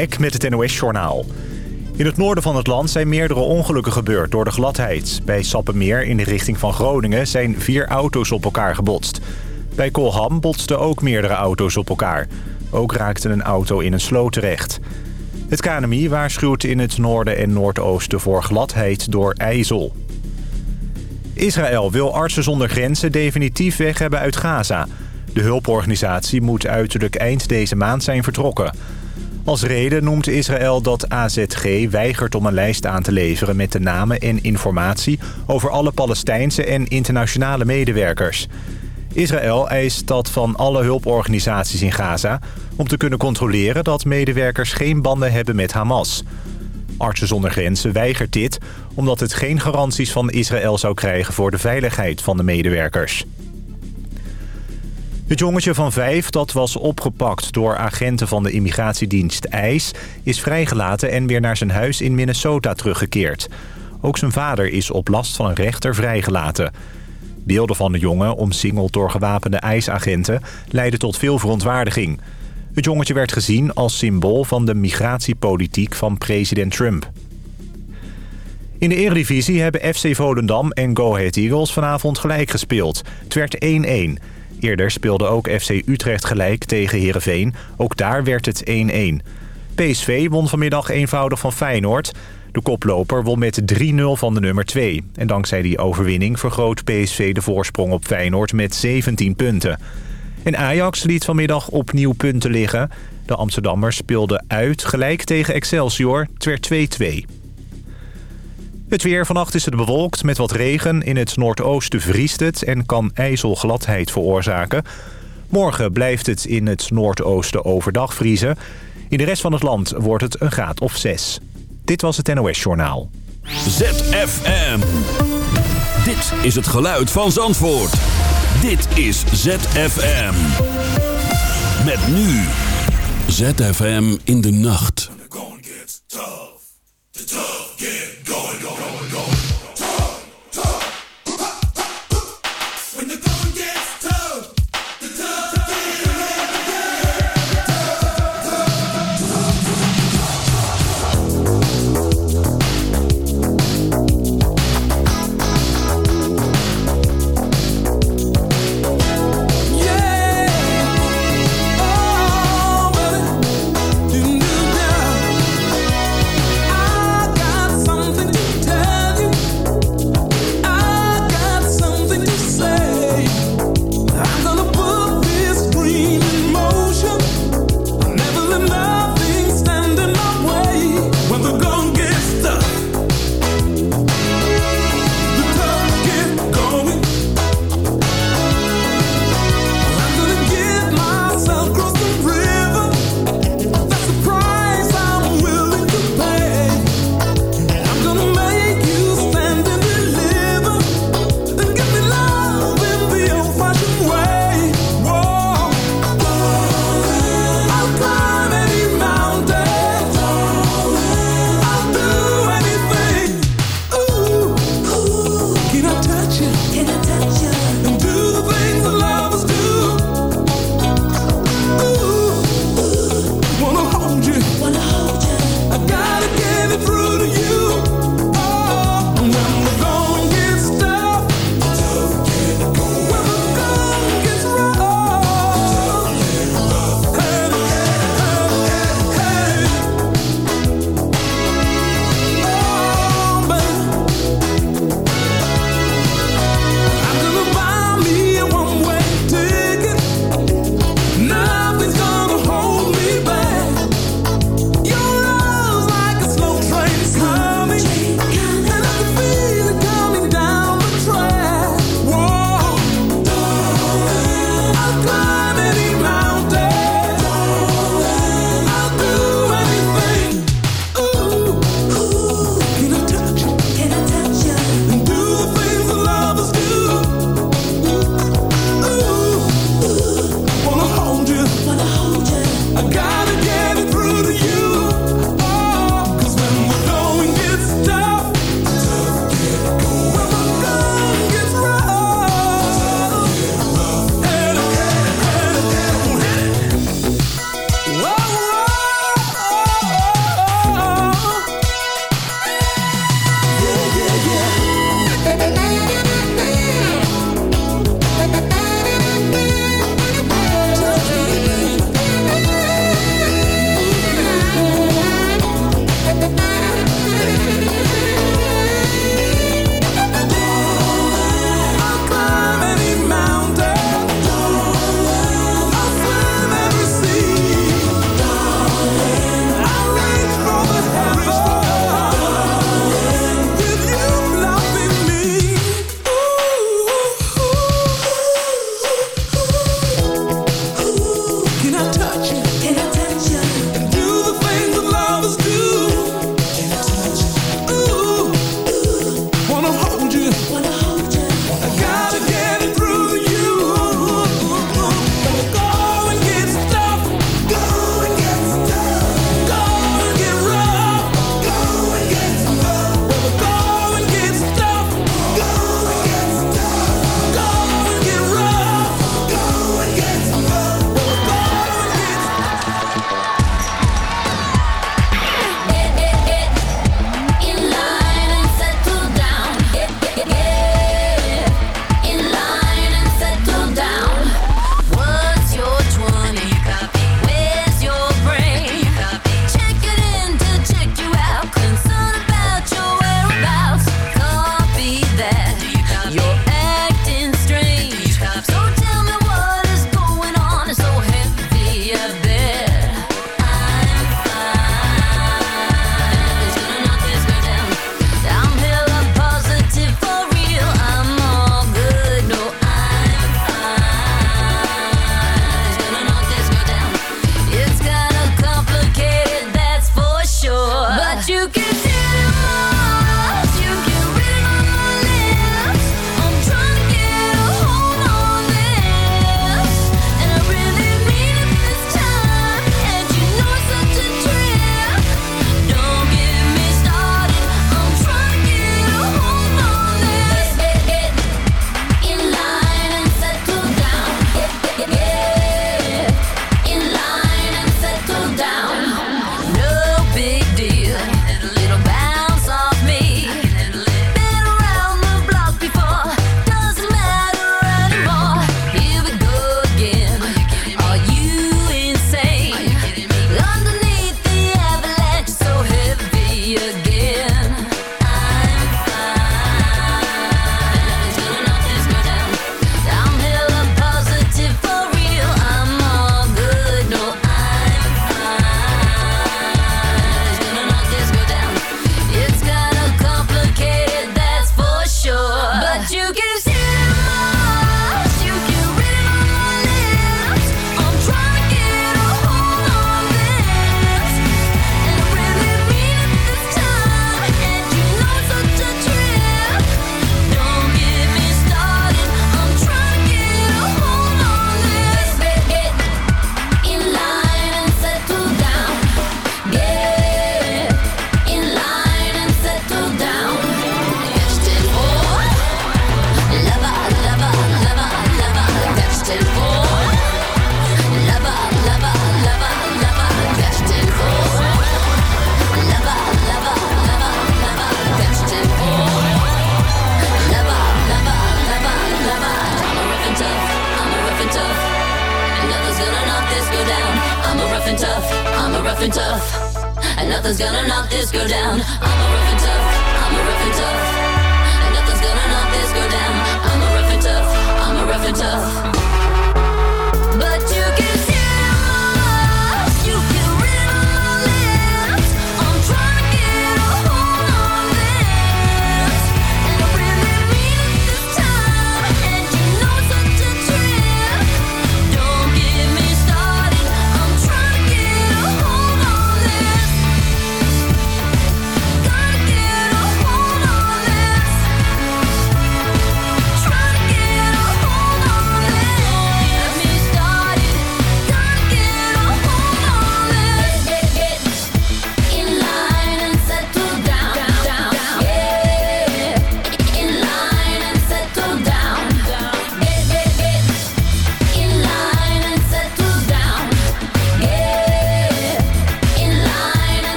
Ik met het NOS-journaal. In het noorden van het land zijn meerdere ongelukken gebeurd door de gladheid. Bij Sappemeer in de richting van Groningen zijn vier auto's op elkaar gebotst. Bij Kolham botsten ook meerdere auto's op elkaar. Ook raakte een auto in een sloot terecht. Het KNMI waarschuwt in het noorden en noordoosten voor gladheid door ijzel. Israël wil artsen zonder grenzen definitief weg hebben uit Gaza. De hulporganisatie moet uiterlijk eind deze maand zijn vertrokken... Als reden noemt Israël dat AZG weigert om een lijst aan te leveren... met de namen en informatie over alle Palestijnse en internationale medewerkers. Israël eist dat van alle hulporganisaties in Gaza... om te kunnen controleren dat medewerkers geen banden hebben met Hamas. Artsen zonder Grenzen weigert dit... omdat het geen garanties van Israël zou krijgen voor de veiligheid van de medewerkers. Het jongetje van vijf dat was opgepakt door agenten van de immigratiedienst IJS... is vrijgelaten en weer naar zijn huis in Minnesota teruggekeerd. Ook zijn vader is op last van een rechter vrijgelaten. Beelden van de jongen, omsingeld door gewapende IJS-agenten... leidden tot veel verontwaardiging. Het jongetje werd gezien als symbool van de migratiepolitiek van president Trump. In de Eredivisie hebben FC Volendam en Go Ahead Eagles vanavond gelijk gespeeld. Het werd 1-1... Eerder speelde ook FC Utrecht gelijk tegen Heerenveen. Ook daar werd het 1-1. PSV won vanmiddag eenvoudig van Feyenoord. De koploper won met 3-0 van de nummer 2. En dankzij die overwinning vergroot PSV de voorsprong op Feyenoord met 17 punten. En Ajax liet vanmiddag opnieuw punten liggen. De Amsterdammers speelden uit gelijk tegen Excelsior. Het werd 2-2. Het weer vannacht is het bewolkt met wat regen. In het noordoosten vriest het en kan ijzelgladheid veroorzaken. Morgen blijft het in het noordoosten overdag vriezen. In de rest van het land wordt het een graad of 6. Dit was het NOS Journaal. ZFM. Dit is het geluid van Zandvoort. Dit is ZFM. Met nu. ZFM in de nacht.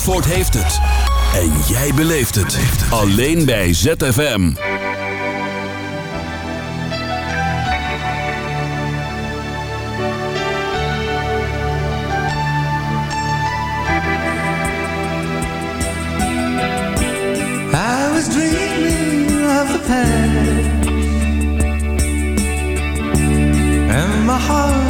Zandvoort heeft het. En jij beleeft het. Alleen bij ZFM. I was dreaming of the past And my heart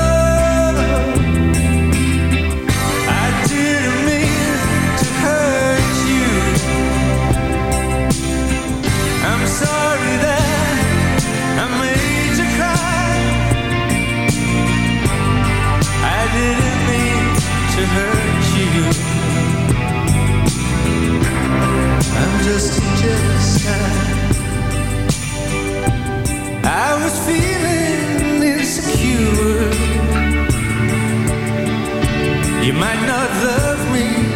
not love me.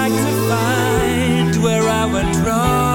like to find where I went wrong.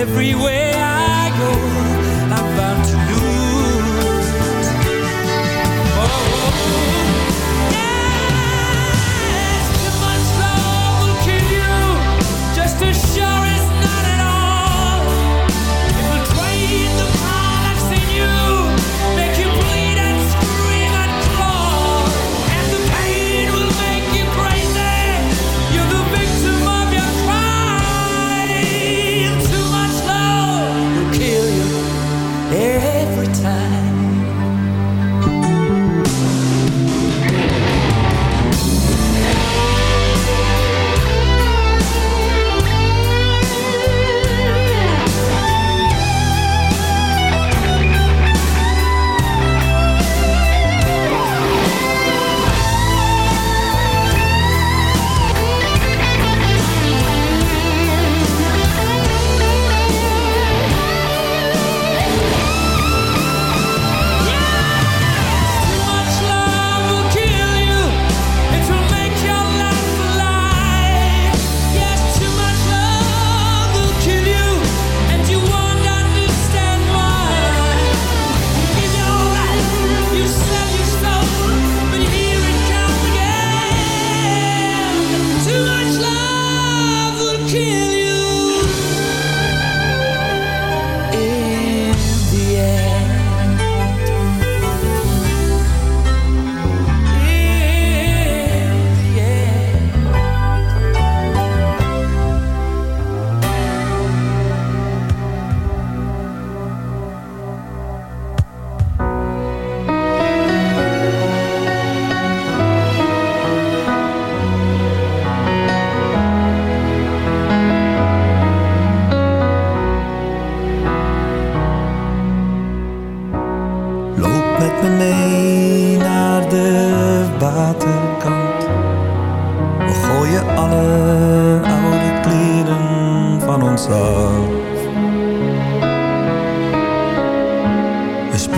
everywhere.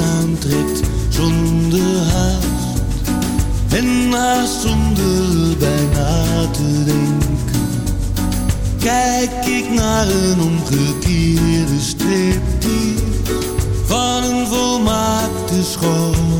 aantrekt zonder haast. En haast zonder bijna te denken. Kijk ik naar een omgekeerde striptease van een volmaakte schoon.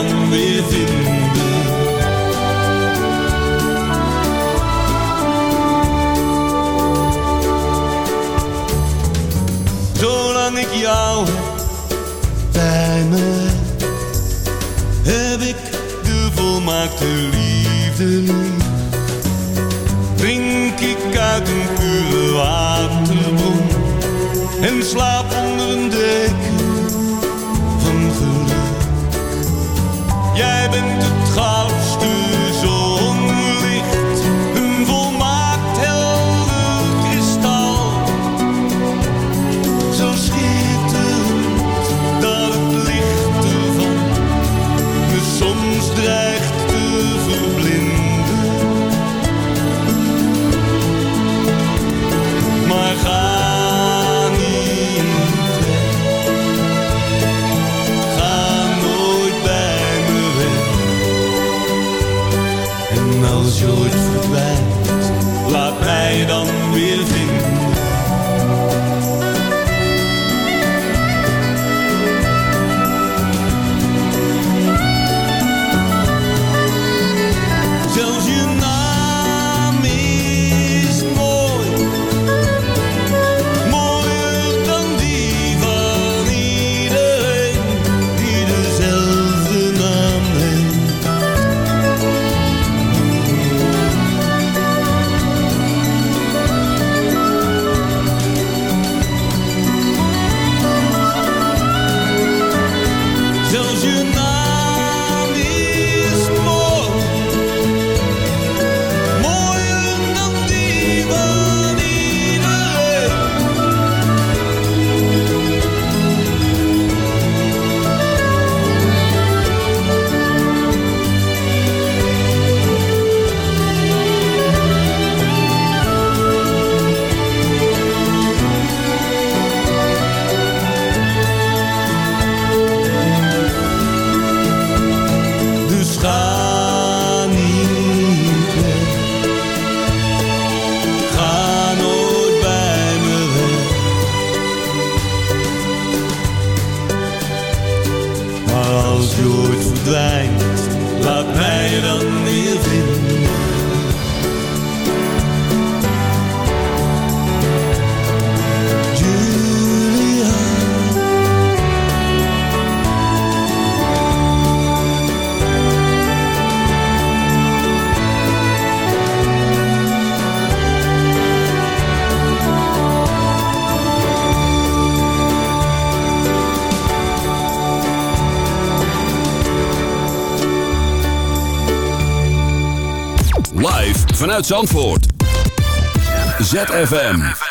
And slow Zandvoort. ZFM.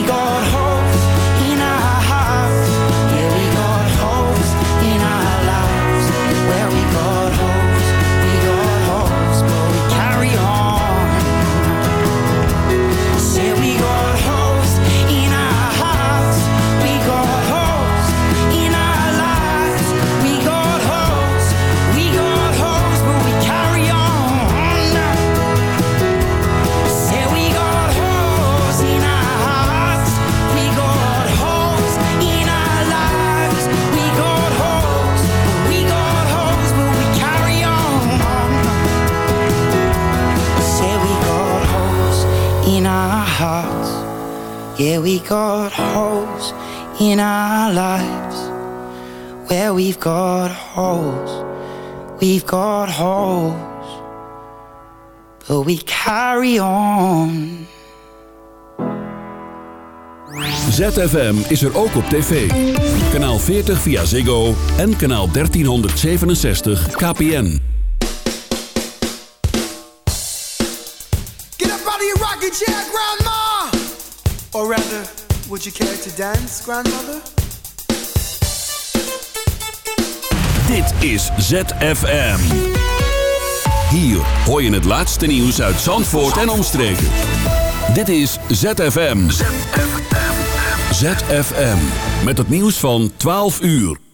Say we got holes Yeah, we got holes in our lives. Where we've got holes, we've got holes, but we carry on. ZFM is er ook op tv. Kanaal 40 via Ziggo en kanaal 1367 KPN. Or rather, would you care to dance, Grandmother? Dit is ZFM. Hier hoor je het laatste nieuws uit Zandvoort en omstreken. Dit is ZFM. ZFM. Met het nieuws van 12 uur.